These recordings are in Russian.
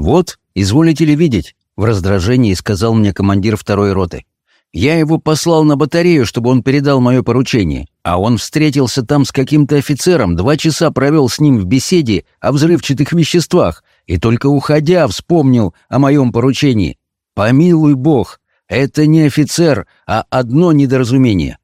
«Вот, изволите ли видеть?» — в раздражении сказал мне командир второй роты. «Я его послал на батарею, чтобы он передал мое поручение, а он встретился там с каким-то офицером, два часа провел с ним в беседе о взрывчатых веществах и только уходя вспомнил о моем поручении. Помилуй бог, это не офицер, а одно недоразумение».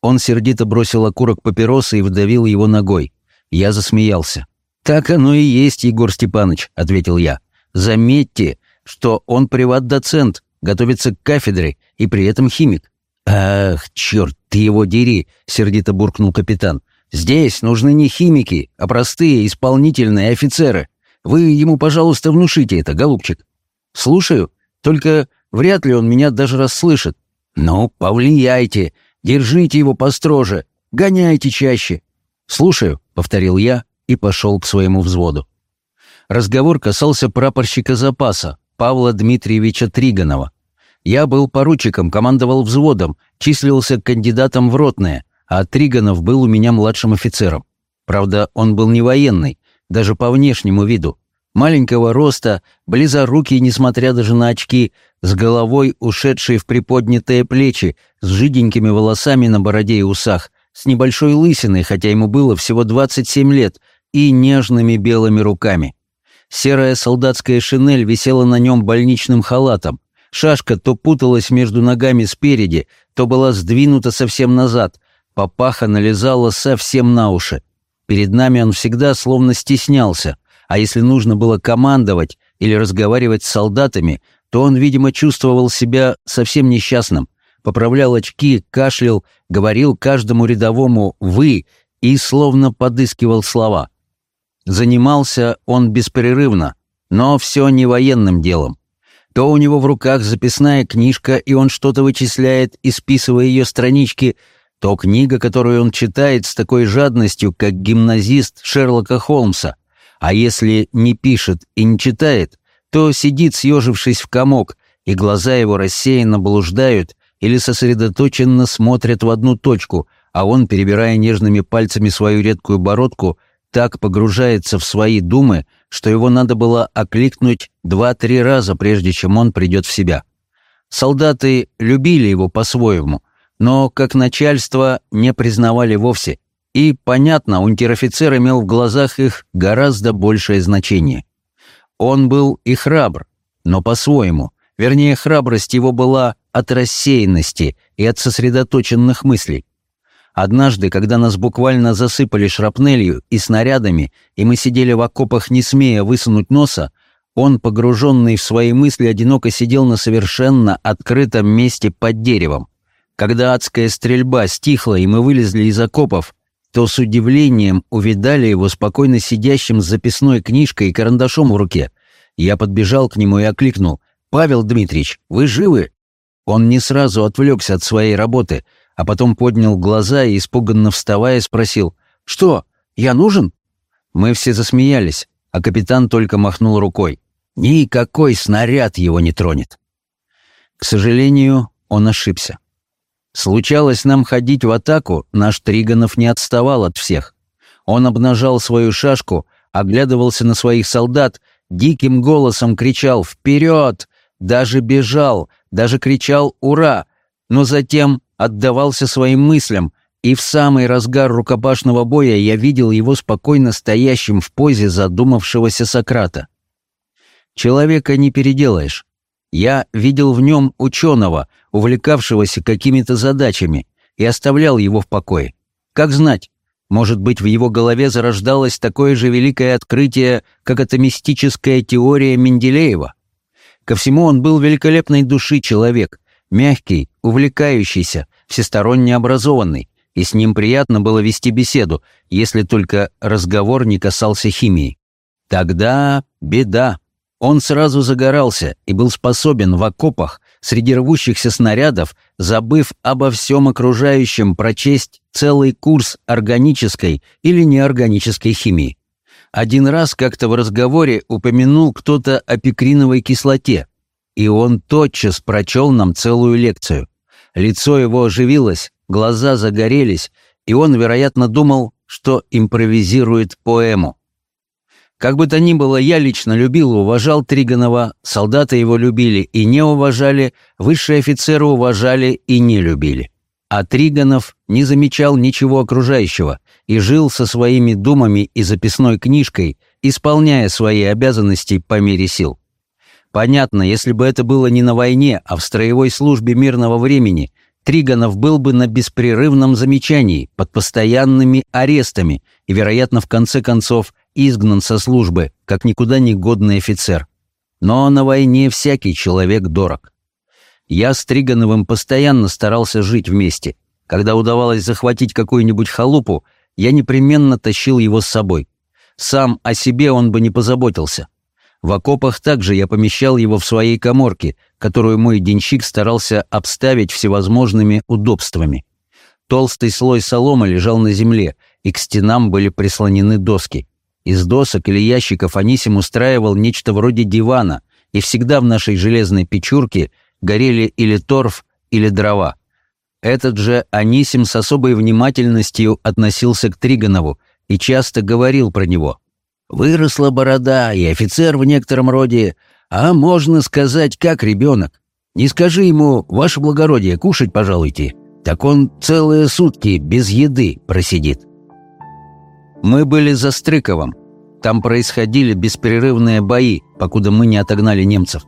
Он сердито бросил окурок папиросы и вдавил его ногой. Я засмеялся. «Так оно и есть, Егор Степанович», — ответил я. «Заметьте, что он приват-доцент, готовится к кафедре и при этом химик». «Ах, черт, ты его дери!» — сердито буркнул капитан. «Здесь нужны не химики, а простые исполнительные офицеры. Вы ему, пожалуйста, внушите это, голубчик». «Слушаю, только вряд ли он меня даже расслышит». «Ну, повлияйте, держите его построже, гоняйте чаще». «Слушаю», — повторил я и пошел к своему взводу. Разговор касался прапорщика запаса, Павла Дмитриевича Триганова. Я был поручиком, командовал взводом, числился кандидатом в ротное, а Триганов был у меня младшим офицером. Правда, он был не военный, даже по внешнему виду. Маленького роста, близорукий, несмотря даже на очки, с головой, ушедшей в приподнятые плечи, с жиденькими волосами на бороде и усах, с небольшой лысиной, хотя ему было всего 27 лет, и нежными белыми руками. Серая солдатская шинель висела на нем больничным халатом. Шашка то путалась между ногами спереди, то была сдвинута совсем назад. Папаха налезала совсем на уши. Перед нами он всегда словно стеснялся, а если нужно было командовать или разговаривать с солдатами, то он, видимо, чувствовал себя совсем несчастным, поправлял очки, кашлял, говорил каждому рядовому «вы» и словно подыскивал слова. Занимался он беспрерывно, но все не военным делом. То у него в руках записная книжка, и он что-то вычисляет, исписывая ее странички, то книга, которую он читает с такой жадностью, как гимназист Шерлока Холмса. А если не пишет и не читает, то сидит, съежившись в комок, и глаза его рассеянно блуждают или сосредоточенно смотрят в одну точку, а он, перебирая нежными пальцами свою редкую бородку, так погружается в свои думы, что его надо было окликнуть два-три раза, прежде чем он придет в себя. Солдаты любили его по-своему, но как начальство не признавали вовсе, и, понятно, унтер-офицер имел в глазах их гораздо большее значение. Он был и храбр, но по-своему, вернее, храбрость его была от рассеянности и от сосредоточенных мыслей. Однажды, когда нас буквально засыпали шрапнелью и снарядами, и мы сидели в окопах, не смея высунуть носа, он, погруженный в свои мысли, одиноко сидел на совершенно открытом месте под деревом. Когда адская стрельба стихла, и мы вылезли из окопов, то с удивлением увидали его спокойно сидящим с записной книжкой и карандашом в руке. Я подбежал к нему и окликнул. «Павел Дмитриевич, вы живы?» Он не сразу отвлекся от своей работы — а потом поднял глаза и, испуганно вставая, спросил «Что, я нужен?» Мы все засмеялись, а капитан только махнул рукой. Никакой снаряд его не тронет. К сожалению, он ошибся. Случалось нам ходить в атаку, наш Триганов не отставал от всех. Он обнажал свою шашку, оглядывался на своих солдат, диким голосом кричал «Вперед!», даже бежал, даже кричал «Ура!», но затем отдавался своим мыслям, и в самый разгар рукопашного боя я видел его спокойно стоящим в позе задумавшегося Сократа. Человека не переделаешь. Я видел в нем ученого, увлекавшегося какими-то задачами, и оставлял его в покое. Как знать, может быть, в его голове зарождалось такое же великое открытие, как эта мистическая теория Менделеева. Ко всему он был великолепной души человек, мягкий, увлекающийся, всесторонне образованный, и с ним приятно было вести беседу, если только разговор не касался химии. Тогда беда. Он сразу загорался и был способен в окопах среди рвущихся снарядов, забыв обо всем окружающем, прочесть целый курс органической или неорганической химии. Один раз как-то в разговоре упомянул кто-то о пикриновой кислоте, и он тотчас прочел нам целую лекцию. Лицо его оживилось, глаза загорелись, и он, вероятно, думал, что импровизирует поэму. Как бы то ни было, я лично любил и уважал Триганова, солдаты его любили и не уважали, высшие офицеры уважали и не любили. А Триганов не замечал ничего окружающего и жил со своими думами и записной книжкой, исполняя свои обязанности по мере сил. Понятно, если бы это было не на войне, а в строевой службе мирного времени, Триганов был бы на беспрерывном замечании, под постоянными арестами и, вероятно, в конце концов, изгнан со службы, как никуда не годный офицер. Но на войне всякий человек дорог. Я с Тригановым постоянно старался жить вместе. Когда удавалось захватить какую-нибудь халупу, я непременно тащил его с собой. Сам о себе он бы не позаботился. В окопах также я помещал его в своей коморке, которую мой денщик старался обставить всевозможными удобствами. Толстый слой соломы лежал на земле, и к стенам были прислонены доски. Из досок или ящиков Анисим устраивал нечто вроде дивана, и всегда в нашей железной печурке горели или торф, или дрова. Этот же Анисим с особой внимательностью относился к Триганову и часто говорил про него — Выросла борода, и офицер в некотором роде, а можно сказать, как ребенок. Не скажи ему, ваше благородие, кушать пожалуйте, так он целые сутки без еды просидит. Мы были за Стрыковым. Там происходили беспрерывные бои, покуда мы не отогнали немцев.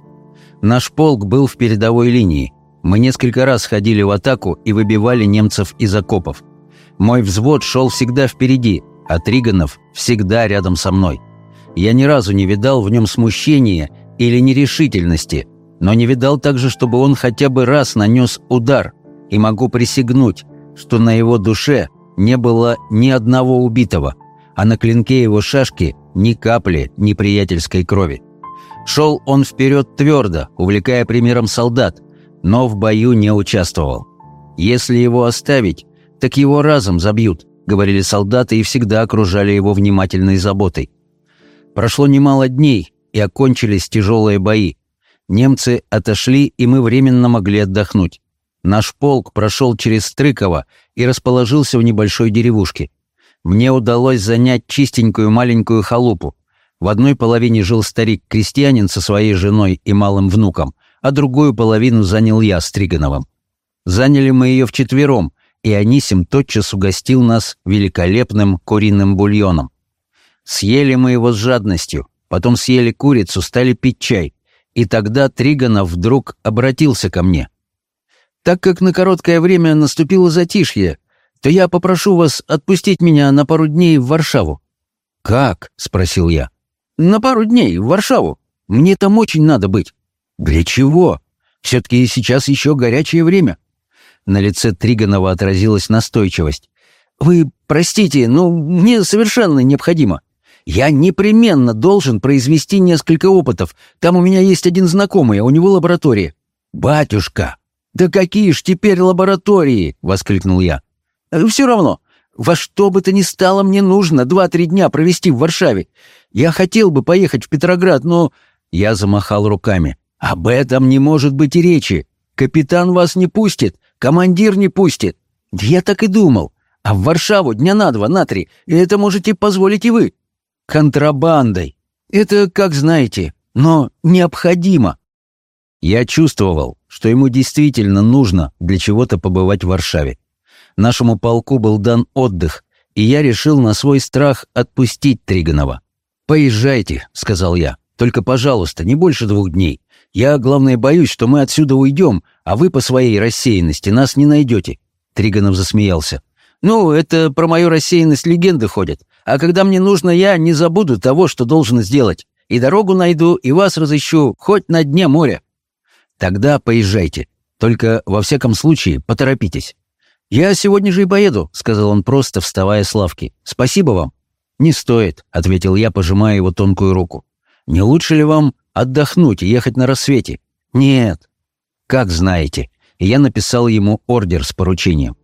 Наш полк был в передовой линии. Мы несколько раз ходили в атаку и выбивали немцев из окопов. Мой взвод шел всегда впереди, а Триганов всегда рядом со мной. Я ни разу не видал в нем смущения или нерешительности, но не видал также, чтобы он хотя бы раз нанес удар, и могу присягнуть, что на его душе не было ни одного убитого, а на клинке его шашки ни капли неприятельской крови. Шел он вперед твердо, увлекая примером солдат, но в бою не участвовал. Если его оставить, так его разом забьют, говорили солдаты и всегда окружали его внимательной заботой. Прошло немало дней, и окончились тяжелые бои. Немцы отошли, и мы временно могли отдохнуть. Наш полк прошел через Стрыково и расположился в небольшой деревушке. Мне удалось занять чистенькую маленькую халупу. В одной половине жил старик-крестьянин со своей женой и малым внуком, а другую половину занял я Стригановым. Тригановым. Заняли мы ее вчетвером, и Анисим тотчас угостил нас великолепным куриным бульоном. Съели мы его с жадностью, потом съели курицу, стали пить чай. И тогда Триганов вдруг обратился ко мне. «Так как на короткое время наступило затишье, то я попрошу вас отпустить меня на пару дней в Варшаву». «Как?» — спросил я. «На пару дней в Варшаву. Мне там очень надо быть». «Для чего? Все-таки сейчас еще горячее время. На лице Триганова отразилась настойчивость. «Вы простите, но мне совершенно необходимо. Я непременно должен произвести несколько опытов. Там у меня есть один знакомый, а у него лаборатория». «Батюшка!» «Да какие ж теперь лаборатории!» — воскликнул я. «Э, «Все равно. Во что бы то ни стало, мне нужно два-три дня провести в Варшаве. Я хотел бы поехать в Петроград, но...» Я замахал руками. «Об этом не может быть и речи. Капитан вас не пустит. Командир не пустит. Я так и думал. А в Варшаву дня на два, на три, это можете позволить и вы. Контрабандой. Это, как знаете, но необходимо. Я чувствовал, что ему действительно нужно для чего-то побывать в Варшаве. Нашему полку был дан отдых, и я решил на свой страх отпустить Триганова. «Поезжайте», — сказал я, — «только, пожалуйста, не больше двух дней. Я, главное, боюсь, что мы отсюда уйдем, а вы по своей рассеянности нас не найдете». Триганов засмеялся. «Ну, это про мою рассеянность легенды ходят. А когда мне нужно, я не забуду того, что должен сделать. И дорогу найду, и вас разыщу, хоть на дне моря». «Тогда поезжайте. Только, во всяком случае, поторопитесь». «Я сегодня же и поеду», — сказал он просто, вставая с лавки. «Спасибо вам». «Не стоит», — ответил я, пожимая его тонкую руку. «Не лучше ли вам Отдохнуть и ехать на рассвете. Нет. Как знаете, я написал ему ордер с поручением.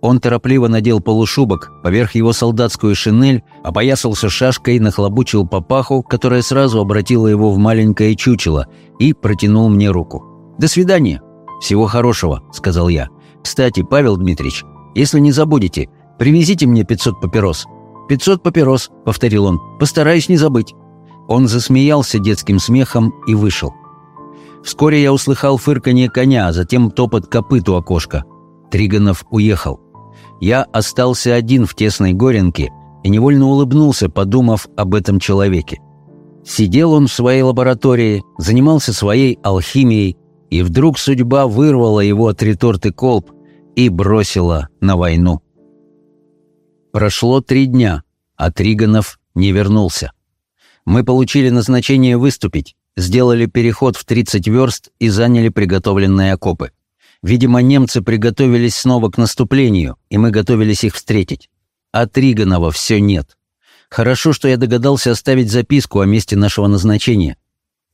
Он торопливо надел полушубок, поверх его солдатскую шинель, опоясался шашкой, нахлобучил папаху, которая сразу обратила его в маленькое чучело, и протянул мне руку. «До свидания!» «Всего хорошего», — сказал я. «Кстати, Павел Дмитриевич, если не забудете, привезите мне 500 папирос». «500 папирос», — повторил он, — «постараюсь не забыть». Он засмеялся детским смехом и вышел. Вскоре я услыхал фырканье коня, а затем топот копыт у окошка. Триганов уехал. Я остался один в тесной горенке и невольно улыбнулся, подумав об этом человеке. Сидел он в своей лаборатории, занимался своей алхимией, и вдруг судьба вырвала его от реторты колб и бросила на войну. Прошло три дня, а Триганов не вернулся. Мы получили назначение выступить, сделали переход в 30 верст и заняли приготовленные окопы. Видимо, немцы приготовились снова к наступлению, и мы готовились их встретить. А Триганова все нет. Хорошо, что я догадался оставить записку о месте нашего назначения.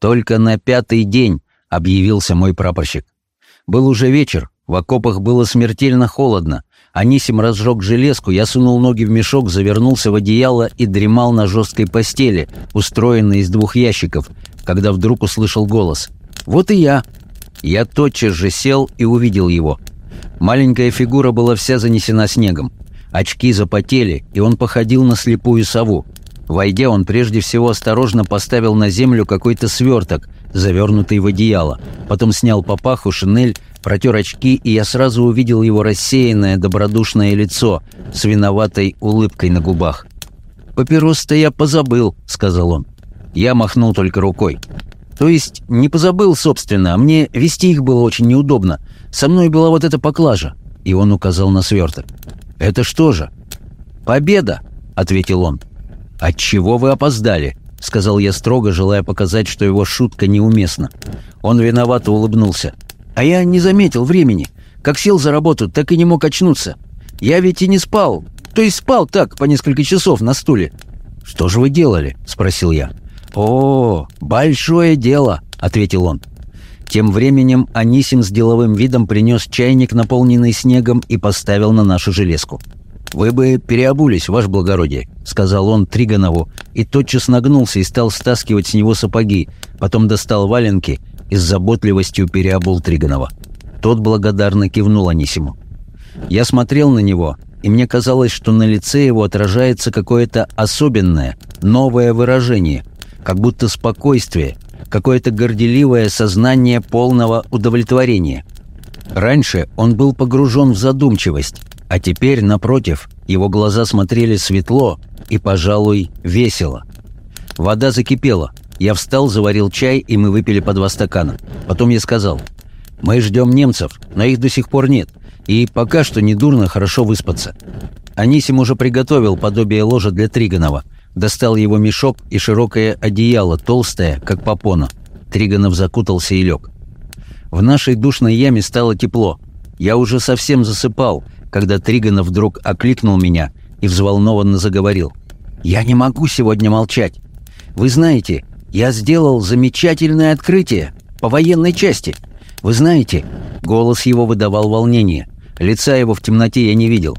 Только на пятый день объявился мой прапорщик. Был уже вечер, в окопах было смертельно холодно. Анисим разжег железку, я сунул ноги в мешок, завернулся в одеяло и дремал на жесткой постели, устроенной из двух ящиков, когда вдруг услышал голос. «Вот и я!» Я тотчас же сел и увидел его. Маленькая фигура была вся занесена снегом. Очки запотели, и он походил на слепую сову. Войдя, он прежде всего осторожно поставил на землю какой-то сверток, завернутый в одеяло. Потом снял папаху, шинель, протер очки, и я сразу увидел его рассеянное, добродушное лицо с виноватой улыбкой на губах. «Папирос-то я позабыл», — сказал он. Я махнул только рукой. То есть не позабыл, собственно, а мне вести их было очень неудобно. Со мной была вот эта поклажа. И он указал на сверток. «Это что же?» «Победа!» — ответил он. «Отчего вы опоздали?» — сказал я строго, желая показать, что его шутка неуместна. Он виновато улыбнулся. «А я не заметил времени. Как сел за работу, так и не мог очнуться. Я ведь и не спал. То есть спал так, по несколько часов на стуле». «Что же вы делали?» — спросил я. «О, большое дело!» — ответил он. Тем временем Анисим с деловым видом принес чайник, наполненный снегом, и поставил на нашу железку. «Вы бы переобулись, ваше благородие», — сказал он Триганову, и тотчас нагнулся и стал стаскивать с него сапоги, потом достал валенки и с заботливостью переобул Триганова. Тот благодарно кивнул Анисиму. Я смотрел на него, и мне казалось, что на лице его отражается какое-то особенное, новое выражение, как будто спокойствие, какое-то горделивое сознание полного удовлетворения. Раньше он был погружен в задумчивость, а теперь, напротив, его глаза смотрели светло и, пожалуй, весело. Вода закипела. Я встал, заварил чай, и мы выпили по два стакана. Потом я сказал, «Мы ждем немцев, но их до сих пор нет, и пока что недурно хорошо выспаться». Анисим уже приготовил подобие ложа для Триганова — Достал его мешок и широкое одеяло, толстое, как попона. Триганов закутался и лег. В нашей душной яме стало тепло. Я уже совсем засыпал, когда Триганов вдруг окликнул меня и взволнованно заговорил. «Я не могу сегодня молчать. Вы знаете, я сделал замечательное открытие по военной части. Вы знаете...» Голос его выдавал волнение. Лица его в темноте я не видел.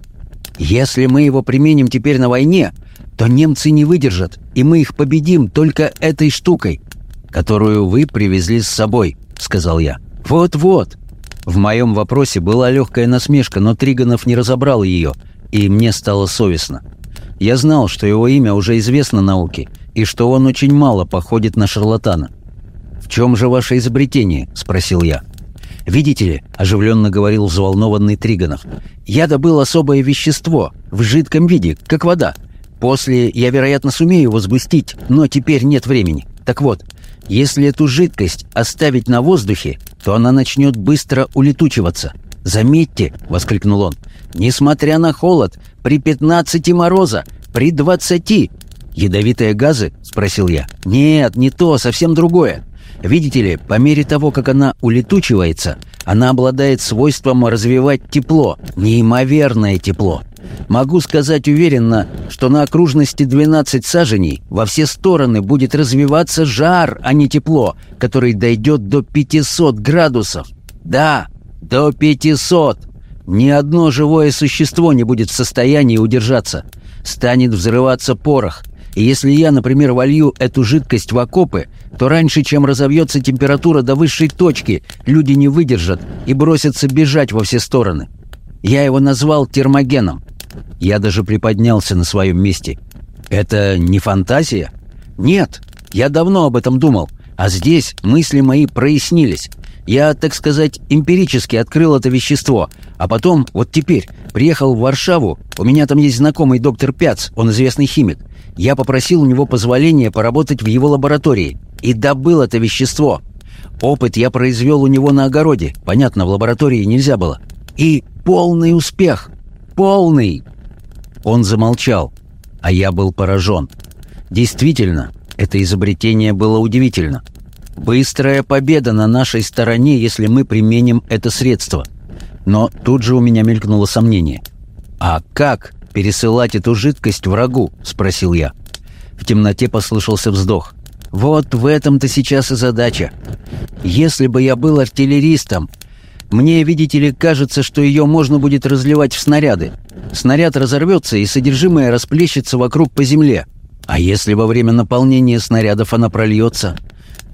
«Если мы его применим теперь на войне, то немцы не выдержат, и мы их победим только этой штукой, которую вы привезли с собой», — сказал я. «Вот-вот». В моем вопросе была легкая насмешка, но Триганов не разобрал ее, и мне стало совестно. Я знал, что его имя уже известно науке, и что он очень мало походит на шарлатана. «В чем же ваше изобретение?» — спросил я. «Видите ли», — оживленно говорил взволнованный Триганов, «я добыл особое вещество в жидком виде, как вода, После я, вероятно, сумею его сгустить, но теперь нет времени. Так вот, если эту жидкость оставить на воздухе, то она начнет быстро улетучиваться. «Заметьте!» — воскликнул он. «Несмотря на холод, при 15 мороза, при 20 «Ядовитые газы?» — спросил я. «Нет, не то, совсем другое. Видите ли, по мере того, как она улетучивается, она обладает свойством развивать тепло, неимоверное тепло. Могу сказать уверенно, что на окружности 12 саженей во все стороны будет развиваться жар, а не тепло, который дойдет до 500 градусов. Да, до 500. Ни одно живое существо не будет в состоянии удержаться. Станет взрываться порох. И если я, например, волью эту жидкость в окопы, то раньше, чем разовьется температура до высшей точки, люди не выдержат и бросятся бежать во все стороны. Я его назвал термогеном. Я даже приподнялся на своем месте. «Это не фантазия?» «Нет, я давно об этом думал, а здесь мысли мои прояснились. Я, так сказать, эмпирически открыл это вещество, а потом, вот теперь, приехал в Варшаву, у меня там есть знакомый доктор Пяц, он известный химик. Я попросил у него позволения поработать в его лаборатории и добыл это вещество. Опыт я произвел у него на огороде, понятно, в лаборатории нельзя было. И полный успех, полный. Он замолчал, а я был поражен. Действительно, это изобретение было удивительно. Быстрая победа на нашей стороне, если мы применим это средство. Но тут же у меня мелькнуло сомнение. «А как пересылать эту жидкость врагу?» — спросил я. В темноте послышался вздох. «Вот в этом-то сейчас и задача. Если бы я был артиллеристом, мне, видите ли, кажется, что ее можно будет разливать в снаряды. Снаряд разорвется, и содержимое расплещется вокруг по земле. А если во время наполнения снарядов она прольется?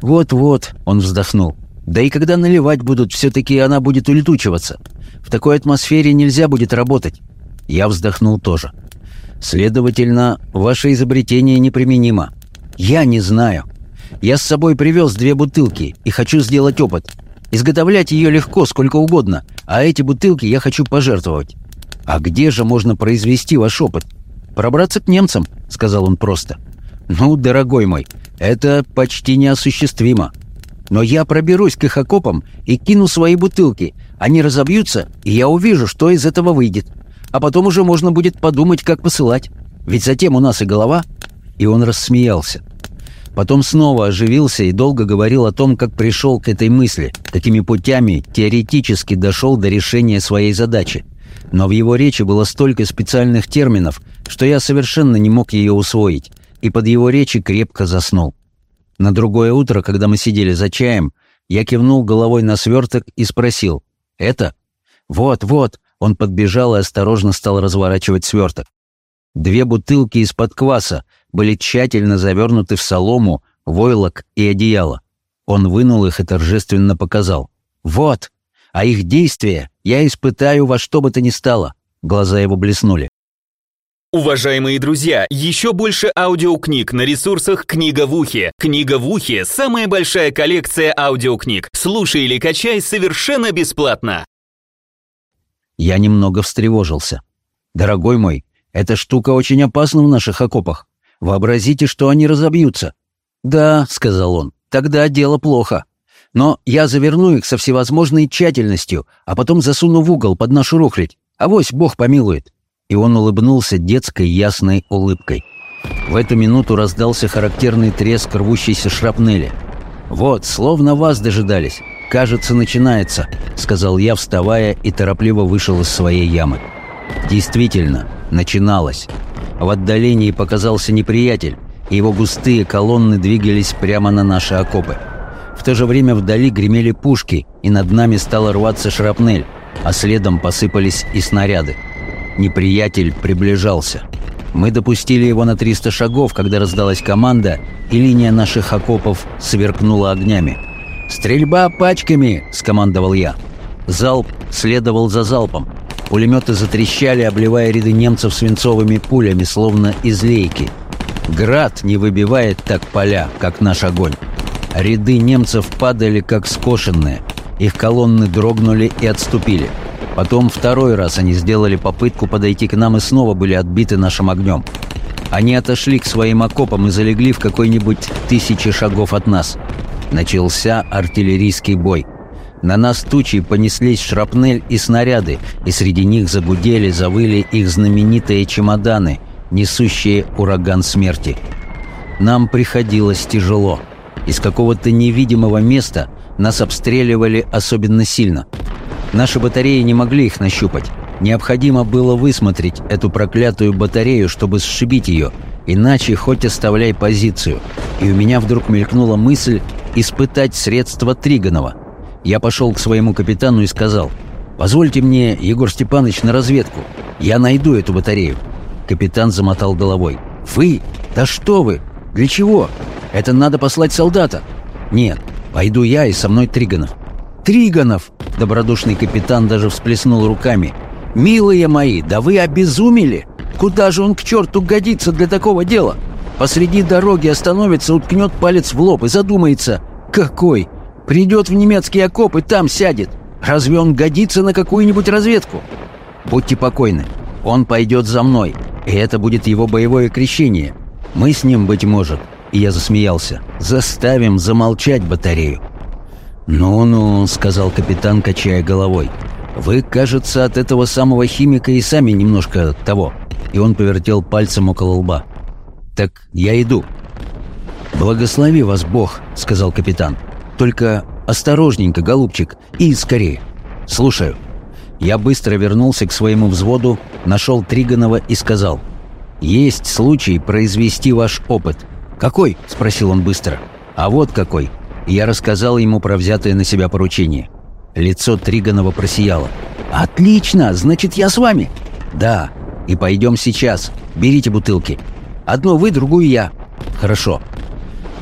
Вот-вот, он вздохнул. Да и когда наливать будут, все-таки она будет улетучиваться. В такой атмосфере нельзя будет работать. Я вздохнул тоже. Следовательно, ваше изобретение неприменимо. Я не знаю. Я с собой привез две бутылки и хочу сделать опыт. Изготовлять ее легко, сколько угодно, а эти бутылки я хочу пожертвовать. А где же можно произвести ваш опыт? Пробраться к немцам, сказал он просто. Ну, дорогой мой, это почти неосуществимо. Но я проберусь к их окопам и кину свои бутылки. Они разобьются, и я увижу, что из этого выйдет. А потом уже можно будет подумать, как посылать. Ведь затем у нас и голова. И он рассмеялся. Потом снова оживился и долго говорил о том, как пришел к этой мысли, какими путями теоретически дошел до решения своей задачи. Но в его речи было столько специальных терминов, что я совершенно не мог ее усвоить, и под его речи крепко заснул. На другое утро, когда мы сидели за чаем, я кивнул головой на сверток и спросил «Это?» «Вот, вот», он подбежал и осторожно стал разворачивать сверток. Две бутылки из-под кваса были тщательно завернуты в солому, войлок и одеяло. Он вынул их и торжественно показал. «Вот! А их действие я испытаю во что бы то ни стало!» Глаза его блеснули. Уважаемые друзья, еще больше аудиокниг на ресурсах «Книга в ухе». «Книга в ухе» — самая большая коллекция аудиокниг. Слушай или качай совершенно бесплатно. Я немного встревожился. «Дорогой мой, эта штука очень опасна в наших окопах. Вообразите, что они разобьются». «Да», — сказал он, — «тогда дело плохо. Но я заверну их со всевозможной тщательностью, а потом засуну в угол под нашу рухлядь. Авось Бог помилует» и он улыбнулся детской ясной улыбкой. В эту минуту раздался характерный треск рвущейся шрапнели. «Вот, словно вас дожидались. Кажется, начинается», — сказал я, вставая и торопливо вышел из своей ямы. Действительно, начиналось. В отдалении показался неприятель, и его густые колонны двигались прямо на наши окопы. В то же время вдали гремели пушки, и над нами стала рваться шрапнель, а следом посыпались и снаряды. Неприятель приближался. Мы допустили его на 300 шагов, когда раздалась команда, и линия наших окопов сверкнула огнями. «Стрельба пачками!» — скомандовал я. Залп следовал за залпом. Пулеметы затрещали, обливая ряды немцев свинцовыми пулями, словно из лейки. Град не выбивает так поля, как наш огонь. Ряды немцев падали, как скошенные. Их колонны дрогнули и отступили. Потом второй раз они сделали попытку подойти к нам и снова были отбиты нашим огнем. Они отошли к своим окопам и залегли в какой-нибудь тысячи шагов от нас. Начался артиллерийский бой. На нас тучи понеслись шрапнель и снаряды, и среди них загудели, завыли их знаменитые чемоданы, несущие ураган смерти. Нам приходилось тяжело. Из какого-то невидимого места нас обстреливали особенно сильно — Наши батареи не могли их нащупать. Необходимо было высмотреть эту проклятую батарею, чтобы сшибить ее, иначе хоть оставляй позицию. И у меня вдруг мелькнула мысль испытать средства Триганова. Я пошел к своему капитану и сказал, «Позвольте мне, Егор Степанович, на разведку. Я найду эту батарею». Капитан замотал головой. «Вы? Да что вы? Для чего? Это надо послать солдата». «Нет, пойду я и со мной Триганов». «Триганов!» Добродушный капитан даже всплеснул руками. «Милые мои, да вы обезумели! Куда же он к черту годится для такого дела? Посреди дороги остановится, уткнет палец в лоб и задумается. Какой? Придет в немецкий окоп и там сядет. Разве он годится на какую-нибудь разведку? Будьте покойны. Он пойдет за мной, и это будет его боевое крещение. Мы с ним, быть может, и я засмеялся, заставим замолчать батарею. «Ну-ну», — сказал капитан, качая головой. «Вы, кажется, от этого самого химика и сами немножко того». И он повертел пальцем около лба. «Так я иду». «Благослови вас Бог», — сказал капитан. «Только осторожненько, голубчик, и скорее. Слушаю». Я быстро вернулся к своему взводу, нашел Триганова и сказал. «Есть случай произвести ваш опыт». «Какой?» — спросил он быстро. «А вот какой». Я рассказал ему про взятое на себя поручение. Лицо Триганова просияло. «Отлично! Значит, я с вами?» «Да. И пойдем сейчас. Берите бутылки. Одну вы, другую я». «Хорошо».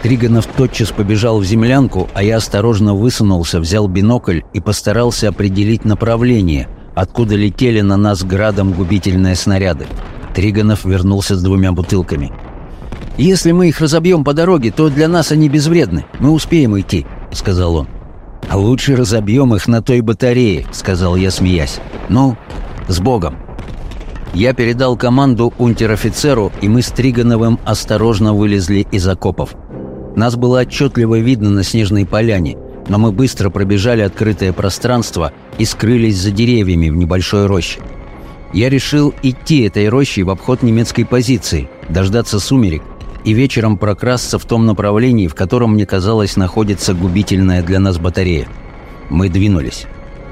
Триганов тотчас побежал в землянку, а я осторожно высунулся, взял бинокль и постарался определить направление, откуда летели на нас градом губительные снаряды. Триганов вернулся с двумя бутылками. «Если мы их разобьем по дороге, то для нас они безвредны. Мы успеем идти», — сказал он. «А лучше разобьем их на той батарее», — сказал я, смеясь. «Ну, с Богом!» Я передал команду унтер-офицеру, и мы с Тригановым осторожно вылезли из окопов. Нас было отчетливо видно на снежной поляне, но мы быстро пробежали открытое пространство и скрылись за деревьями в небольшой роще. Я решил идти этой рощей в обход немецкой позиции, дождаться сумерек и вечером прокрасться в том направлении, в котором, мне казалось, находится губительная для нас батарея. Мы двинулись.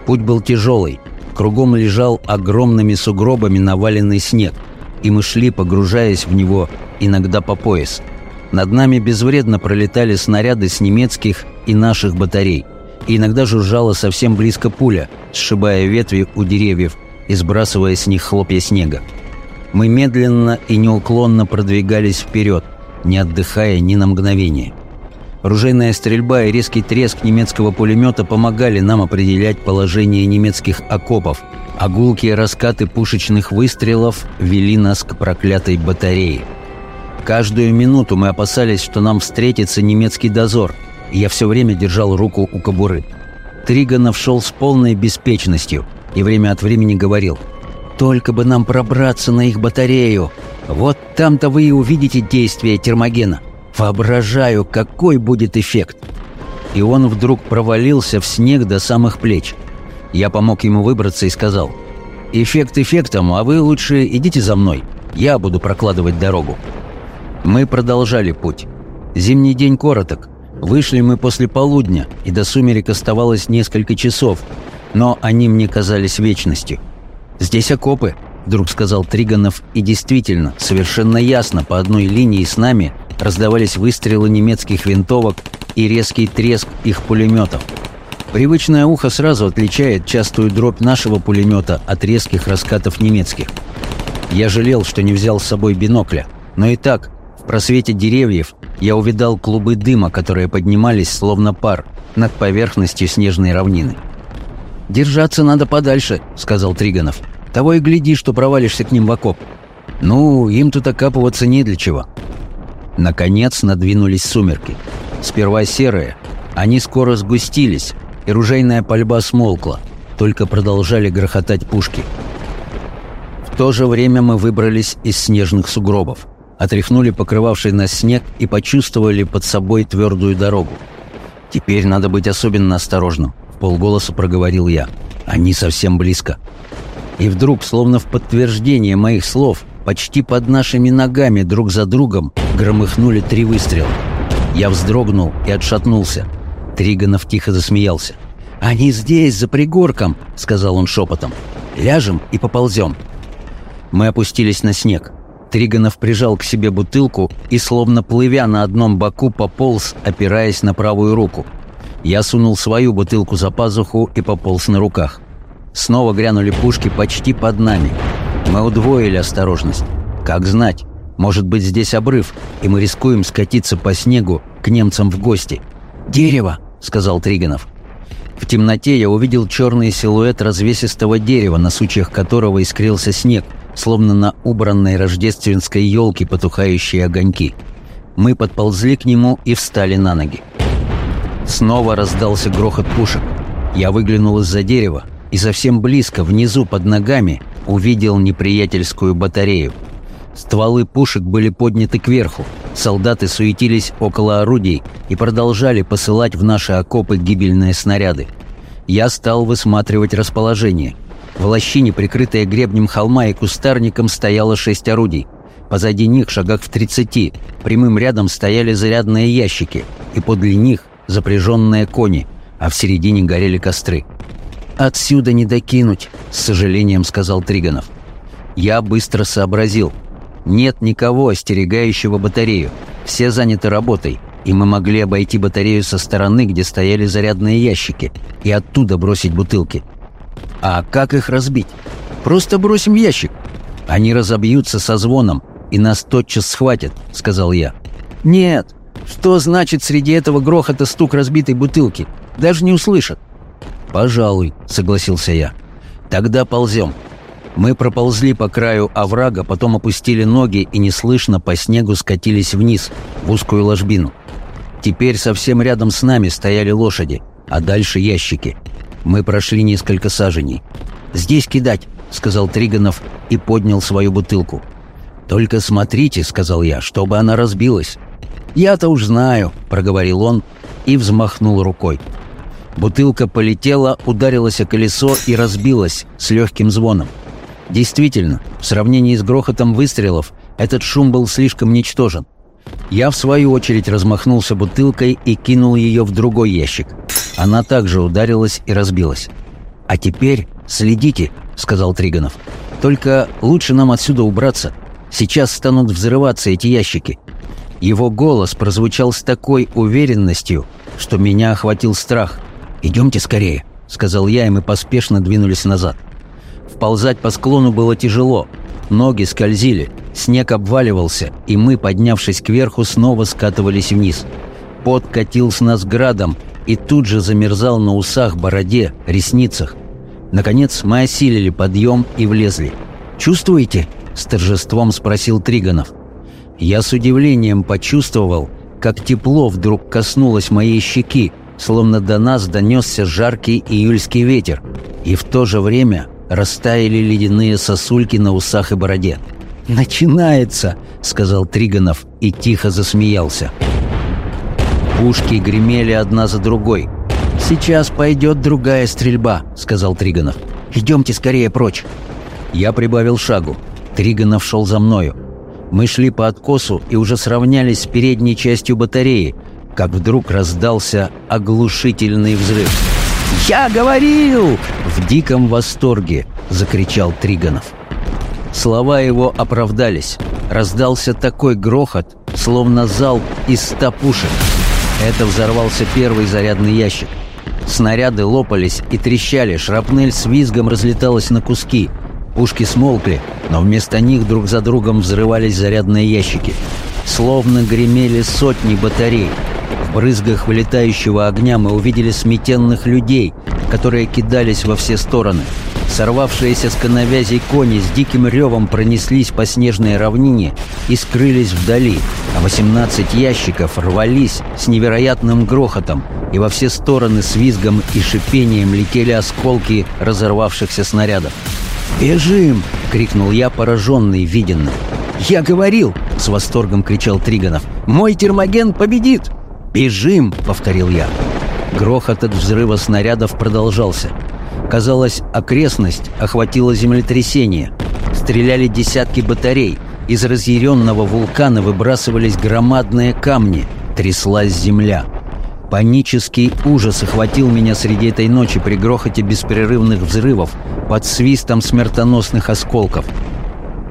Путь был тяжелый, Кругом лежал огромными сугробами наваленный снег, и мы шли, погружаясь в него, иногда по пояс. Над нами безвредно пролетали снаряды с немецких и наших батарей, и иногда жужжала совсем близко пуля, сшибая ветви у деревьев и сбрасывая с них хлопья снега. Мы медленно и неуклонно продвигались вперед, не отдыхая ни на мгновение. Ружейная стрельба и резкий треск немецкого пулемета помогали нам определять положение немецких окопов, а гулкие раскаты пушечных выстрелов вели нас к проклятой батарее. Каждую минуту мы опасались, что нам встретится немецкий дозор, и я все время держал руку у кобуры. Триганов шел с полной беспечностью и время от времени говорил «Только бы нам пробраться на их батарею! Вот там-то вы и увидите действие термогена!» Воображаю, какой будет эффект. И он вдруг провалился в снег до самых плеч. Я помог ему выбраться и сказал, «Эффект эффектом, а вы лучше идите за мной. Я буду прокладывать дорогу». Мы продолжали путь. Зимний день короток. Вышли мы после полудня, и до сумерек оставалось несколько часов, но они мне казались вечностью. «Здесь окопы», — вдруг сказал Триганов, и действительно, совершенно ясно, по одной линии с нами раздавались выстрелы немецких винтовок и резкий треск их пулеметов. Привычное ухо сразу отличает частую дробь нашего пулемета от резких раскатов немецких. Я жалел, что не взял с собой бинокля, но и так, в просвете деревьев, я увидал клубы дыма, которые поднимались, словно пар, над поверхностью снежной равнины. «Держаться надо подальше», — сказал Триганов. «Того и гляди, что провалишься к ним в окоп». «Ну, им тут окапываться не для чего. Наконец надвинулись сумерки. Сперва серые, они скоро сгустились, и ружейная пальба смолкла, только продолжали грохотать пушки. В то же время мы выбрались из снежных сугробов, отряхнули покрывавший нас снег и почувствовали под собой твердую дорогу. «Теперь надо быть особенно осторожным», — в полголоса проговорил я. «Они совсем близко». И вдруг, словно в подтверждение моих слов, Почти под нашими ногами друг за другом громыхнули три выстрела. Я вздрогнул и отшатнулся. Триганов тихо засмеялся. «Они здесь, за пригорком», — сказал он шепотом. «Ляжем и поползем». Мы опустились на снег. Триганов прижал к себе бутылку и, словно плывя на одном боку, пополз, опираясь на правую руку. Я сунул свою бутылку за пазуху и пополз на руках. Снова грянули пушки почти под нами. Мы удвоили осторожность. Как знать, может быть здесь обрыв, и мы рискуем скатиться по снегу к немцам в гости. «Дерево!» — сказал Триганов. В темноте я увидел черный силуэт развесистого дерева, на сучьях которого искрился снег, словно на убранной рождественской елке потухающие огоньки. Мы подползли к нему и встали на ноги. Снова раздался грохот пушек. Я выглянул из-за дерева и совсем близко, внизу, под ногами, увидел неприятельскую батарею. Стволы пушек были подняты кверху, солдаты суетились около орудий и продолжали посылать в наши окопы гибельные снаряды. Я стал высматривать расположение. В лощине, прикрытая гребнем холма и кустарником, стояло шесть орудий. Позади них, шагах в тридцати, прямым рядом стояли зарядные ящики, и подле них запряженные кони, а в середине горели костры. «Отсюда не докинуть», — с сожалением сказал Триганов. Я быстро сообразил — нет никого, остерегающего батарею. Все заняты работой, и мы могли обойти батарею со стороны, где стояли зарядные ящики, и оттуда бросить бутылки. А как их разбить? Просто бросим ящик. Они разобьются со звоном, и нас тотчас схватят, сказал я. Нет, что значит среди этого грохота стук разбитой бутылки? Даже не услышат. Пожалуй, согласился я. Тогда ползем. Мы проползли по краю оврага, потом опустили ноги и неслышно по снегу скатились вниз, в узкую ложбину. Теперь совсем рядом с нами стояли лошади, а дальше ящики. Мы прошли несколько саженей. «Здесь кидать», — сказал Триганов и поднял свою бутылку. «Только смотрите», — сказал я, — «чтобы она разбилась». «Я-то уж знаю», — проговорил он и взмахнул рукой. Бутылка полетела, ударилась о колесо и разбилась с легким звоном. Действительно, в сравнении с грохотом выстрелов, этот шум был слишком ничтожен. Я, в свою очередь, размахнулся бутылкой и кинул ее в другой ящик. Она также ударилась и разбилась. «А теперь следите», — сказал Триганов. «Только лучше нам отсюда убраться. Сейчас станут взрываться эти ящики». Его голос прозвучал с такой уверенностью, что меня охватил страх. «Идемте скорее», — сказал я, и мы поспешно двинулись назад. Вползать по склону было тяжело. Ноги скользили, снег обваливался, и мы, поднявшись кверху, снова скатывались вниз. Пот катил с нас градом и тут же замерзал на усах, бороде, ресницах. Наконец мы осилили подъем и влезли. «Чувствуете?» — с торжеством спросил Триганов. Я с удивлением почувствовал, как тепло вдруг коснулось моей щеки, словно до нас донесся жаркий июльский ветер, и в то же время растаяли ледяные сосульки на усах и бороде. «Начинается!» — сказал Триганов и тихо засмеялся. Пушки гремели одна за другой. «Сейчас пойдет другая стрельба», — сказал Триганов. «Идемте скорее прочь». Я прибавил шагу. Триганов шел за мною. Мы шли по откосу и уже сравнялись с передней частью батареи, как вдруг раздался оглушительный взрыв. «Я говорил!» — в диком восторге закричал Триганов. Слова его оправдались. Раздался такой грохот, словно залп из ста пушек. Это взорвался первый зарядный ящик. Снаряды лопались и трещали, шрапнель с визгом разлеталась на куски. Пушки смолкли, но вместо них друг за другом взрывались зарядные ящики. Словно гремели сотни батарей. В брызгах вылетающего огня мы увидели сметенных людей, которые кидались во все стороны. Сорвавшиеся с коновязей кони с диким ревом пронеслись по снежной равнине и скрылись вдали, а 18 ящиков рвались с невероятным грохотом, и во все стороны с визгом и шипением летели осколки разорвавшихся снарядов. «Бежим!» — крикнул я, пораженный виденным. «Я говорил!» — с восторгом кричал Триганов. «Мой термоген победит!» «Бежим!» — повторил я. Грохот от взрыва снарядов продолжался. Казалось, окрестность охватила землетрясение. Стреляли десятки батарей. Из разъяренного вулкана выбрасывались громадные камни. Тряслась земля. Панический ужас охватил меня среди этой ночи при грохоте беспрерывных взрывов под свистом смертоносных осколков.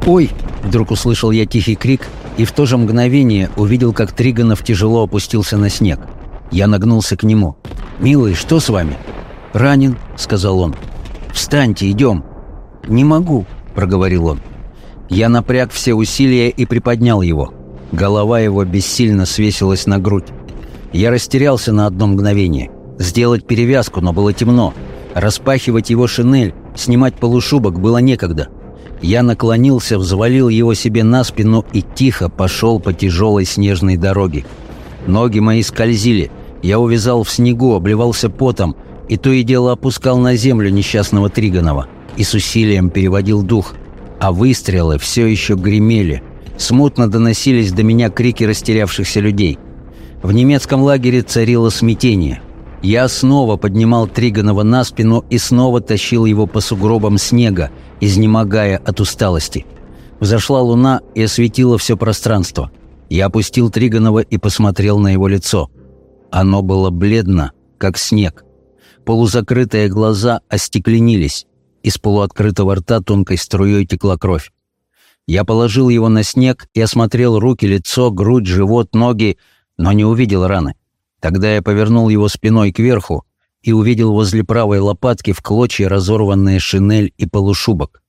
«Ой!» — вдруг услышал я тихий крик и в то же мгновение увидел, как Триганов тяжело опустился на снег. Я нагнулся к нему. «Милый, что с вами?» «Ранен», — сказал он. «Встаньте, идем». «Не могу», — проговорил он. Я напряг все усилия и приподнял его. Голова его бессильно свесилась на грудь. Я растерялся на одно мгновение. сделать перевязку, но было темно. Распахивать его шинель, снимать полушубок было некогда. Я наклонился, взвалил его себе на спину и тихо пошел по тяжелой снежной дороге. Ноги мои скользили, я увязал в снегу, обливался потом и то и дело опускал на землю несчастного Триганова и с усилием переводил дух. А выстрелы все еще гремели. Смутно доносились до меня крики растерявшихся людей. В немецком лагере царило смятение. Я снова поднимал Триганова на спину и снова тащил его по сугробам снега, изнемогая от усталости. Взошла луна и осветила все пространство. Я опустил Триганова и посмотрел на его лицо. Оно было бледно, как снег. Полузакрытые глаза остекленились. Из полуоткрытого рта тонкой струей текла кровь. Я положил его на снег и осмотрел руки, лицо, грудь, живот, ноги, но не увидел раны. Тогда я повернул его спиной кверху и увидел возле правой лопатки в клочья разорванные шинель и полушубок.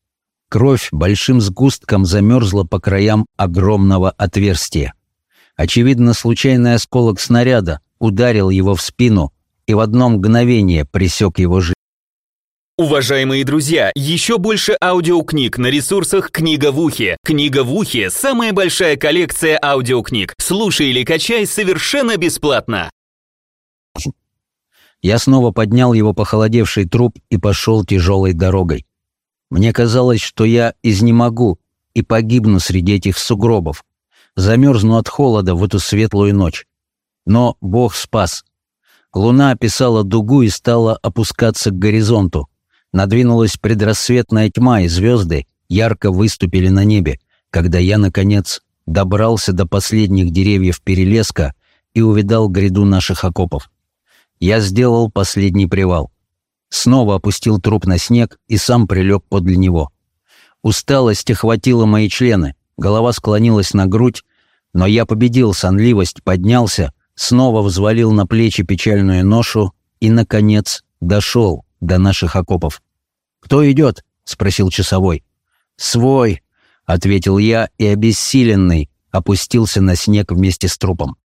Кровь большим сгустком замерзла по краям огромного отверстия. Очевидно, случайный осколок снаряда ударил его в спину и в одно мгновение пресек его жизнь. Уважаемые друзья, еще больше аудиокниг на ресурсах «Книга в ухе». «Книга в ухе» — самая большая коллекция аудиокниг. Слушай или качай совершенно бесплатно. Я снова поднял его похолодевший труп и пошел тяжелой дорогой. Мне казалось, что я изнемогу и погибну среди этих сугробов, замерзну от холода в эту светлую ночь. Но Бог спас. Луна описала дугу и стала опускаться к горизонту. Надвинулась предрассветная тьма, и звезды ярко выступили на небе, когда я, наконец, добрался до последних деревьев перелеска и увидал гряду наших окопов. Я сделал последний привал. Снова опустил труп на снег и сам прилег подле него. Усталость охватила мои члены, голова склонилась на грудь, но я победил сонливость, поднялся, снова взвалил на плечи печальную ношу и, наконец, дошел до наших окопов. «Кто идет?» — спросил часовой. «Свой», — ответил я и, обессиленный, опустился на снег вместе с трупом.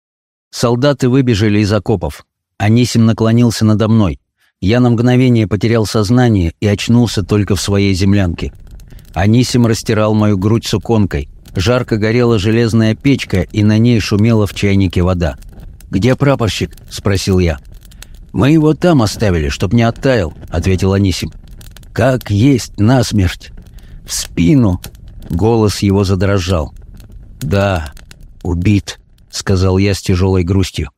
Солдаты выбежали из окопов. Анисим наклонился надо мной. Я на мгновение потерял сознание и очнулся только в своей землянке. Анисим растирал мою грудь суконкой. Жарко горела железная печка, и на ней шумела в чайнике вода. «Где прапорщик?» — спросил я. «Мы его там оставили, чтоб не оттаял», — ответил Анисим. «Как есть насмерть!» «В спину!» — голос его задрожал. «Да, убит», — сказал я с тяжелой грустью.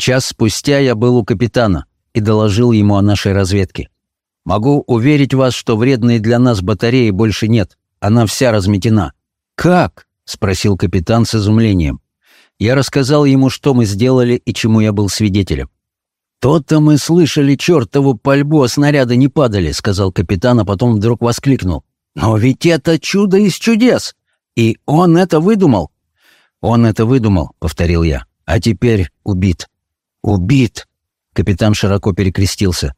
Час спустя я был у капитана и доложил ему о нашей разведке. Могу уверить вас, что вредной для нас батареи больше нет. Она вся разметена. «Как?» — спросил капитан с изумлением. Я рассказал ему, что мы сделали и чему я был свидетелем. «То-то мы слышали чертову пальбу, а снаряды не падали», — сказал капитан, а потом вдруг воскликнул. «Но ведь это чудо из чудес! И он это выдумал!» «Он это выдумал», — повторил я, — «а теперь убит». «Убит!» — капитан широко перекрестился.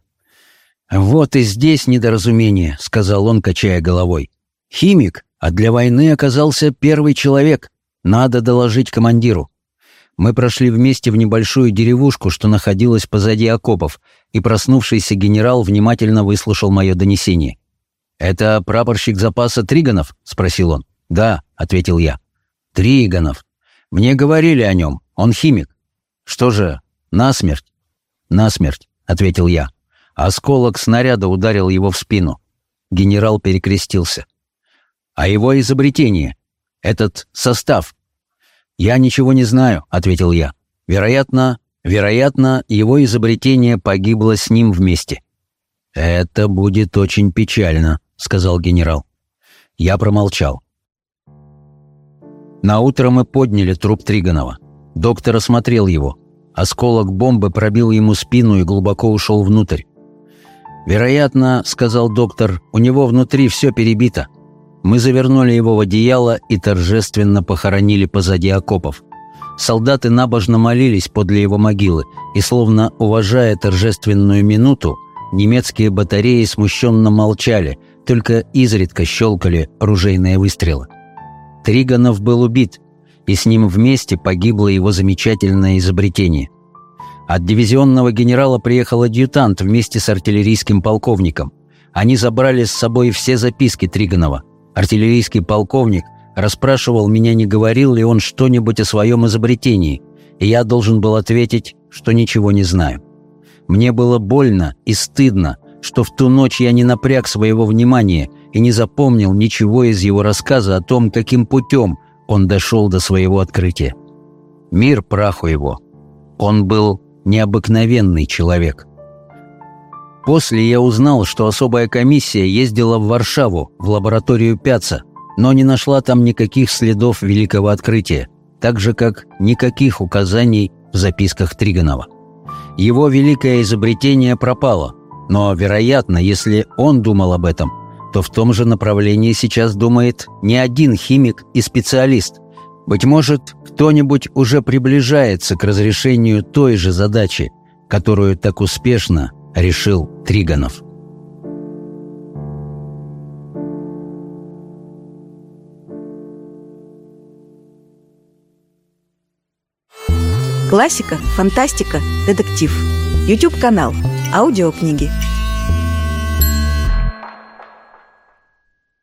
«Вот и здесь недоразумение», — сказал он, качая головой. «Химик, а для войны оказался первый человек. Надо доложить командиру». Мы прошли вместе в небольшую деревушку, что находилась позади окопов, и проснувшийся генерал внимательно выслушал мое донесение. «Это прапорщик запаса Триганов?» — спросил он. «Да», — ответил я. «Триганов. Мне говорили о нем. Он химик. Что же, «Насмерть!» «Насмерть!» — ответил я. Осколок снаряда ударил его в спину. Генерал перекрестился. «А его изобретение? Этот состав?» «Я ничего не знаю», — ответил я. «Вероятно, вероятно, его изобретение погибло с ним вместе». «Это будет очень печально», — сказал генерал. Я промолчал. На утро мы подняли труп Триганова. Доктор осмотрел его. Осколок бомбы пробил ему спину и глубоко ушел внутрь. «Вероятно, — сказал доктор, — у него внутри все перебито. Мы завернули его в одеяло и торжественно похоронили позади окопов. Солдаты набожно молились подле его могилы, и, словно уважая торжественную минуту, немецкие батареи смущенно молчали, только изредка щелкали ружейные выстрелы. Триганов был убит, и с ним вместе погибло его замечательное изобретение. От дивизионного генерала приехал адъютант вместе с артиллерийским полковником. Они забрали с собой все записки Триганова. Артиллерийский полковник расспрашивал меня, не говорил ли он что-нибудь о своем изобретении, и я должен был ответить, что ничего не знаю. Мне было больно и стыдно, что в ту ночь я не напряг своего внимания и не запомнил ничего из его рассказа о том, каким путем он дошел до своего открытия. Мир праху его. Он был необыкновенный человек. После я узнал, что особая комиссия ездила в Варшаву, в лабораторию Пяца, но не нашла там никаких следов великого открытия, так же, как никаких указаний в записках Триганова. Его великое изобретение пропало, но, вероятно, если он думал об этом, то в том же направлении сейчас думает не один химик и специалист. Быть может, кто-нибудь уже приближается к разрешению той же задачи, которую так успешно решил Триганов. Классика, фантастика, детектив. YouTube канал. Аудиокниги.